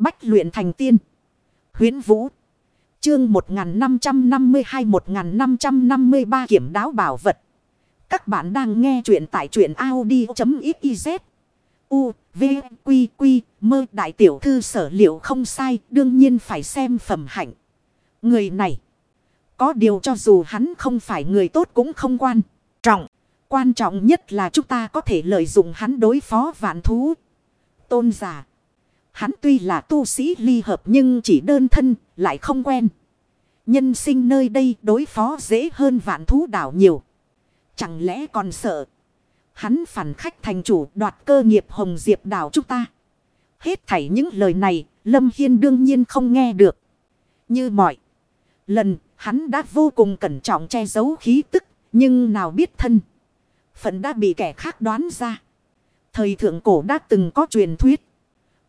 Bách luyện thành tiên. Huyến Vũ. Chương 1552-1553 kiểm đáo bảo vật. Các bạn đang nghe truyện tại truyện Audi.xyz. U, V, Quy, Quy, mơ đại tiểu thư sở liệu không sai, đương nhiên phải xem phẩm hạnh. Người này, có điều cho dù hắn không phải người tốt cũng không quan trọng. Quan trọng nhất là chúng ta có thể lợi dụng hắn đối phó vạn thú. Tôn giả. Hắn tuy là tu sĩ ly hợp nhưng chỉ đơn thân, lại không quen. Nhân sinh nơi đây đối phó dễ hơn vạn thú đảo nhiều. Chẳng lẽ còn sợ. Hắn phản khách thành chủ đoạt cơ nghiệp hồng diệp đảo chúng ta. Hết thảy những lời này, Lâm Hiên đương nhiên không nghe được. Như mọi lần, hắn đã vô cùng cẩn trọng che giấu khí tức, nhưng nào biết thân. Phận đã bị kẻ khác đoán ra. Thời thượng cổ đã từng có truyền thuyết.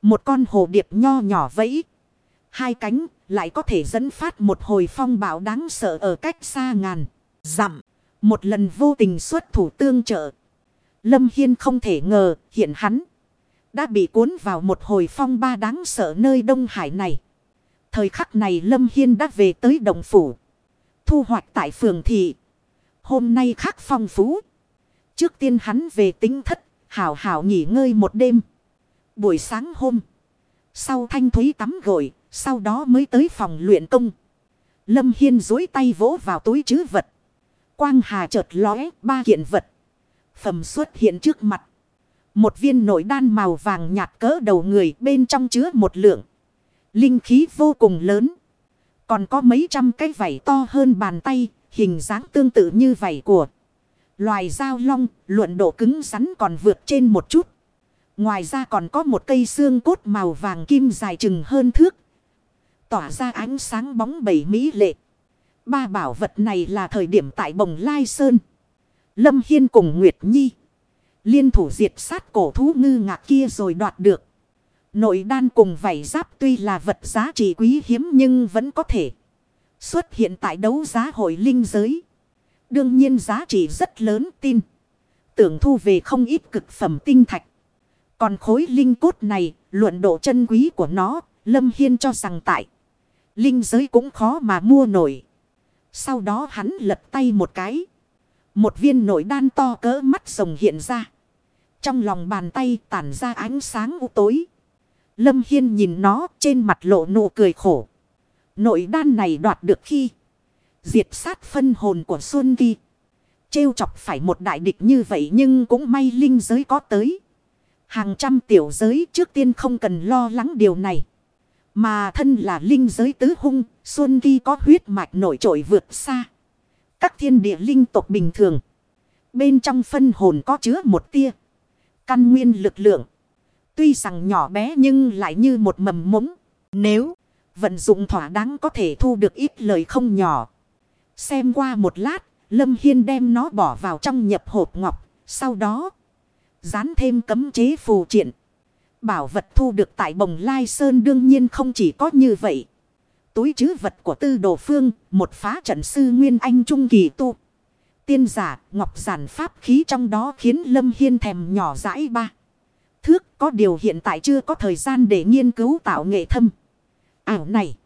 Một con hồ điệp nho nhỏ vẫy. Hai cánh lại có thể dẫn phát một hồi phong bão đáng sợ ở cách xa ngàn. Dặm. Một lần vô tình xuất thủ tương trợ. Lâm Hiên không thể ngờ hiện hắn. Đã bị cuốn vào một hồi phong ba đáng sợ nơi Đông Hải này. Thời khắc này Lâm Hiên đã về tới Đồng Phủ. Thu hoạch tại phường thị. Hôm nay khắc phong phú. Trước tiên hắn về tính thất. Hảo hảo nghỉ ngơi một đêm. Buổi sáng hôm. Sau thanh thúy tắm gội. Sau đó mới tới phòng luyện công. Lâm Hiên dối tay vỗ vào túi chứ vật. Quang hà chợt lóe ba kiện vật. Phẩm xuất hiện trước mặt. Một viên nội đan màu vàng nhạt cỡ đầu người bên trong chứa một lượng. Linh khí vô cùng lớn. Còn có mấy trăm cái vảy to hơn bàn tay, hình dáng tương tự như vảy của. Loài dao long, luận độ cứng rắn còn vượt trên một chút. Ngoài ra còn có một cây xương cốt màu vàng kim dài chừng hơn thước. Tỏa ra ánh sáng bóng bẩy mỹ lệ. Ba bảo vật này là thời điểm tại Bồng Lai Sơn. Lâm Hiên cùng Nguyệt Nhi. Liên thủ diệt sát cổ thú ngư ngạc kia rồi đoạt được. Nội đan cùng vảy giáp tuy là vật giá trị quý hiếm nhưng vẫn có thể xuất hiện tại đấu giá hội linh giới. Đương nhiên giá trị rất lớn, tin. Tưởng thu về không ít cực phẩm tinh thạch. Còn khối linh cốt này, luận độ chân quý của nó, Lâm Hiên cho rằng tại. Linh giới cũng khó mà mua nổi. Sau đó hắn lật tay một cái. Một viên nội đan to cỡ mắt rồng hiện ra. Trong lòng bàn tay tản ra ánh sáng u tối. Lâm Hiên nhìn nó trên mặt lộ nụ cười khổ. Nội đan này đoạt được khi. Diệt sát phân hồn của Xuân Kỳ. Trêu chọc phải một đại địch như vậy nhưng cũng may linh giới có tới. Hàng trăm tiểu giới trước tiên không cần lo lắng điều này. Mà thân là linh giới tứ hung, Xuân ghi có huyết mạch nổi trội vượt xa. Các thiên địa linh tộc bình thường. Bên trong phân hồn có chứa một tia. Căn nguyên lực lượng. Tuy rằng nhỏ bé nhưng lại như một mầm mống. Nếu vận dụng thỏa đáng có thể thu được ít lời không nhỏ. Xem qua một lát, Lâm Hiên đem nó bỏ vào trong nhập hộp ngọc. Sau đó, dán thêm cấm chế phù triện. Bảo vật thu được tại bồng Lai Sơn đương nhiên không chỉ có như vậy. Túi chứ vật của tư đồ phương, một phá trận sư Nguyên Anh Trung Kỳ tu. Tiên giả, ngọc giản pháp khí trong đó khiến Lâm Hiên thèm nhỏ dãi ba. Thước có điều hiện tại chưa có thời gian để nghiên cứu tạo nghệ thâm. Ảo này.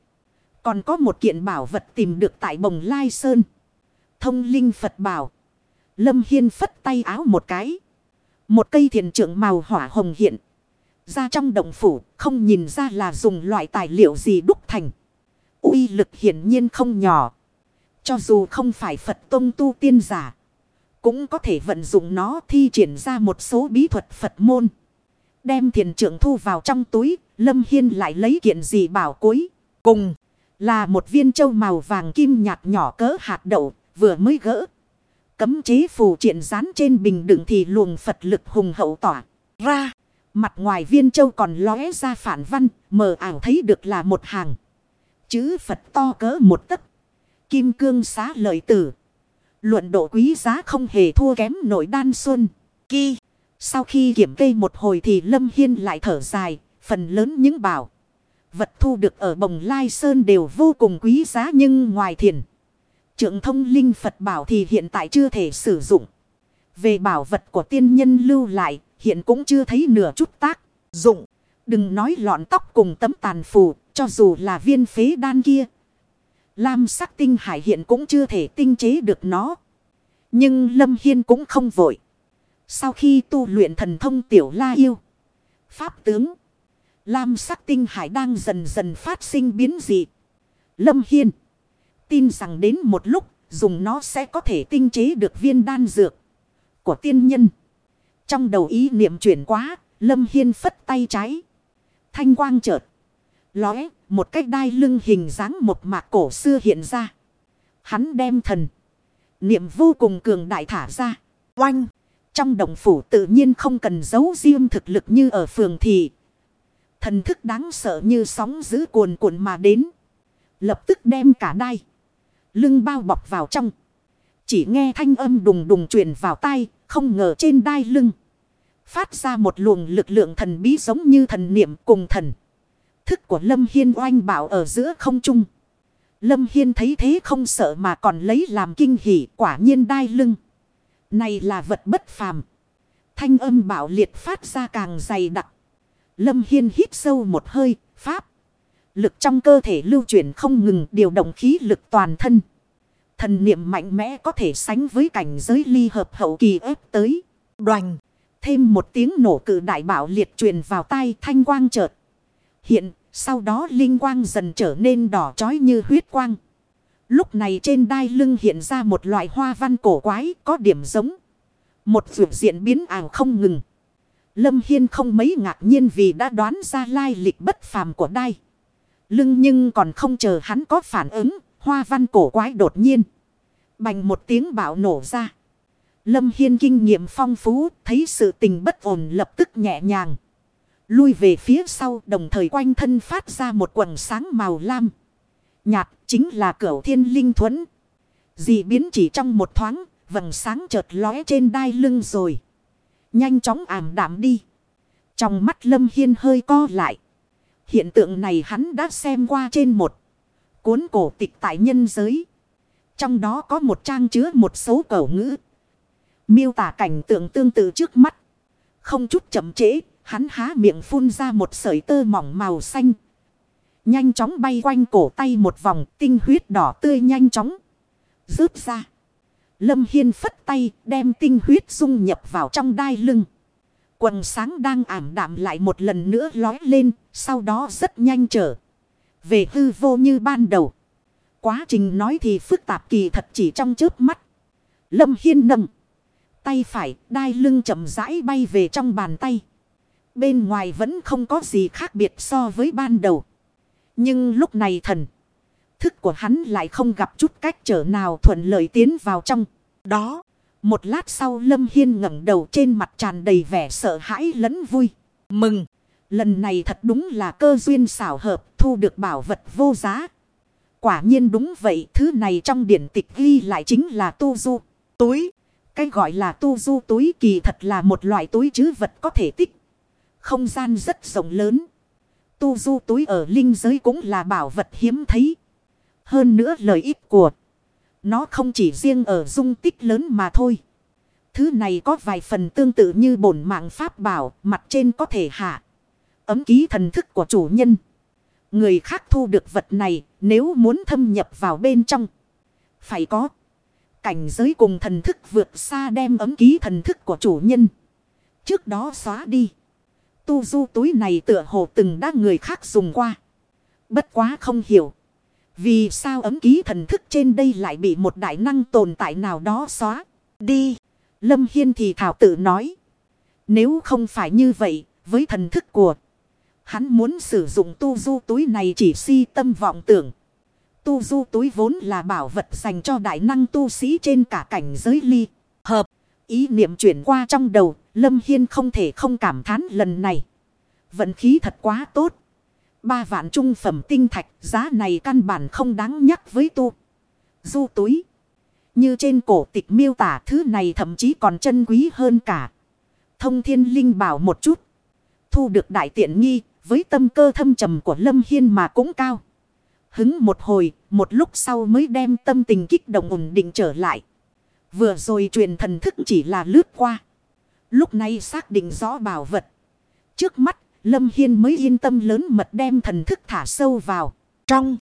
Còn có một kiện bảo vật tìm được tại bồng Lai Sơn. Thông linh Phật bảo. Lâm Hiên phất tay áo một cái. Một cây thiền trưởng màu hỏa hồng hiện. Ra trong động phủ, không nhìn ra là dùng loại tài liệu gì đúc thành. uy lực hiển nhiên không nhỏ. Cho dù không phải Phật tông tu tiên giả. Cũng có thể vận dụng nó thi triển ra một số bí thuật Phật môn. Đem thiền trưởng thu vào trong túi. Lâm Hiên lại lấy kiện gì bảo cuối. Cùng là một viên châu màu vàng kim nhạt nhỏ cỡ hạt đậu, vừa mới gỡ. Cấm chế phù triện dán trên bình đựng thì luồng Phật lực hùng hậu tỏa ra. Mặt ngoài viên châu còn lóe ra phản văn, mờ ảo thấy được là một hàng. Chữ Phật to cỡ một tấc. Kim cương xá lợi tử. Luận độ quý giá không hề thua kém nổi đan xuân. khi Sau khi kiểm kê một hồi thì Lâm Hiên lại thở dài. Phần lớn những bảo. Vật thu được ở bồng Lai Sơn đều vô cùng quý giá nhưng ngoài thiền. Trượng thông linh Phật bảo thì hiện tại chưa thể sử dụng. Về bảo vật của tiên nhân lưu lại hiện cũng chưa thấy nửa chút tác dụng. Đừng nói lọn tóc cùng tấm tàn phù, cho dù là viên phế đan kia. Lam sắc tinh hải hiện cũng chưa thể tinh chế được nó. Nhưng Lâm Hiên cũng không vội. Sau khi tu luyện thần thông tiểu la yêu. Pháp tướng. Lam sắc tinh hải đang dần dần phát sinh biến dị. Lâm Hiên. Tin rằng đến một lúc, dùng nó sẽ có thể tinh chế được viên đan dược. Của tiên nhân. Trong đầu ý niệm chuyển quá. Lâm Hiên phất tay trái. Thanh quang chợt. Lóe. Một cái đai lưng hình dáng một mạc cổ xưa hiện ra. Hắn đem thần. Niệm vô cùng cường đại thả ra. Oanh. Trong đồng phủ tự nhiên không cần giấu riêng thực lực như ở phường thị. Thần thức đáng sợ như sóng giữ cuồn cuộn mà đến. Lập tức đem cả đai. Lưng bao bọc vào trong. Chỉ nghe thanh âm đùng đùng truyền vào tai. Không ngờ trên đai lưng. Phát ra một luồng lực lượng thần bí giống như thần niệm cùng thần. Thức của Lâm Hiên oanh bảo ở giữa không trung. Lâm Hiên thấy thế không sợ mà còn lấy làm kinh hỉ quả nhiên đai lưng. Này là vật bất phàm. Thanh âm bảo liệt phát ra càng dày đặc. Lâm Hiên hít sâu một hơi, pháp. Lực trong cơ thể lưu chuyển không ngừng điều động khí lực toàn thân. Thần niệm mạnh mẽ có thể sánh với cảnh giới ly hợp hậu kỳ ép tới. Đoành. Thêm một tiếng nổ cử đại bảo liệt truyền vào tay thanh quang chợt. Hiện, sau đó linh quang dần trở nên đỏ chói như huyết quang. Lúc này trên đai lưng hiện ra một loại hoa văn cổ quái có điểm giống. Một vượt diện biến ảo không ngừng. Lâm Hiên không mấy ngạc nhiên vì đã đoán ra lai lịch bất phàm của đai. Lưng nhưng còn không chờ hắn có phản ứng, hoa văn cổ quái đột nhiên. Bành một tiếng bạo nổ ra. Lâm Hiên kinh nghiệm phong phú, thấy sự tình bất ổn lập tức nhẹ nhàng. Lui về phía sau đồng thời quanh thân phát ra một quần sáng màu lam. Nhạt chính là cửa thiên linh thuẫn. Dị biến chỉ trong một thoáng, vầng sáng chợt lóe trên đai lưng rồi. Nhanh chóng ảm đạm đi. Trong mắt Lâm Hiên hơi co lại. Hiện tượng này hắn đã xem qua trên một cuốn cổ tịch tại nhân giới. Trong đó có một trang chứa một số cầu ngữ. Miêu tả cảnh tượng tương tự trước mắt. Không chút chậm trễ, hắn há miệng phun ra một sợi tơ mỏng màu xanh. Nhanh chóng bay quanh cổ tay một vòng tinh huyết đỏ tươi nhanh chóng. Rớt ra. Lâm Hiên phất tay đem tinh huyết dung nhập vào trong đai lưng. Quần sáng đang ảm đạm lại một lần nữa lói lên. Sau đó rất nhanh trở. Về hư vô như ban đầu. Quá trình nói thì phức tạp kỳ thật chỉ trong chớp mắt. Lâm Hiên nâng. Tay phải, đai lưng chậm rãi bay về trong bàn tay. Bên ngoài vẫn không có gì khác biệt so với ban đầu. Nhưng lúc này thần. Thức của hắn lại không gặp chút cách trở nào thuận lợi tiến vào trong. Đó. Một lát sau Lâm Hiên ngẩng đầu trên mặt tràn đầy vẻ sợ hãi lẫn vui. Mừng. Lần này thật đúng là cơ duyên xảo hợp, thu được bảo vật vô giá. Quả nhiên đúng vậy. Thứ này trong điển tịch ghi lại chính là tu du. Túi. Cái gọi là tu du túi kỳ thật là một loại túi chứ vật có thể tích. Không gian rất rộng lớn. Tu du túi ở linh giới cũng là bảo vật hiếm thấy. Hơn nữa lợi ích của nó không chỉ riêng ở dung tích lớn mà thôi. Thứ này có vài phần tương tự như bổn mạng pháp bảo, mặt trên có thể hạ. Ấm ký thần thức của chủ nhân. Người khác thu được vật này nếu muốn thâm nhập vào bên trong. Phải có. Cảnh giới cùng thần thức vượt xa đem ấm ký thần thức của chủ nhân. Trước đó xóa đi. Tu du túi này tựa hồ từng đã người khác dùng qua. Bất quá không hiểu. Vì sao ấm ký thần thức trên đây lại bị một đại năng tồn tại nào đó xóa. Đi. Lâm Hiên thì thảo tự nói. Nếu không phải như vậy, với thần thức của hắn muốn sử dụng tu du túi này chỉ si tâm vọng tưởng. Tu du túi vốn là bảo vật dành cho đại năng tu sĩ trên cả cảnh giới ly. Hợp. Ý niệm chuyển qua trong đầu, Lâm Hiên không thể không cảm thán lần này. Vận khí thật quá tốt. Ba vạn trung phẩm tinh thạch, giá này căn bản không đáng nhắc với tu. Du túi. Như trên cổ tịch miêu tả thứ này thậm chí còn chân quý hơn cả. Thông thiên linh bảo một chút. Thu được đại tiện nghi, với tâm cơ thâm trầm của Lâm Hiên mà cũng cao. Hứng một hồi, một lúc sau mới đem tâm tình kích động ổn định trở lại. Vừa rồi truyền thần thức chỉ là lướt qua. Lúc này xác định rõ bảo vật. Trước mắt, Lâm Hiên mới yên tâm lớn mật đem thần thức thả sâu vào. Trong.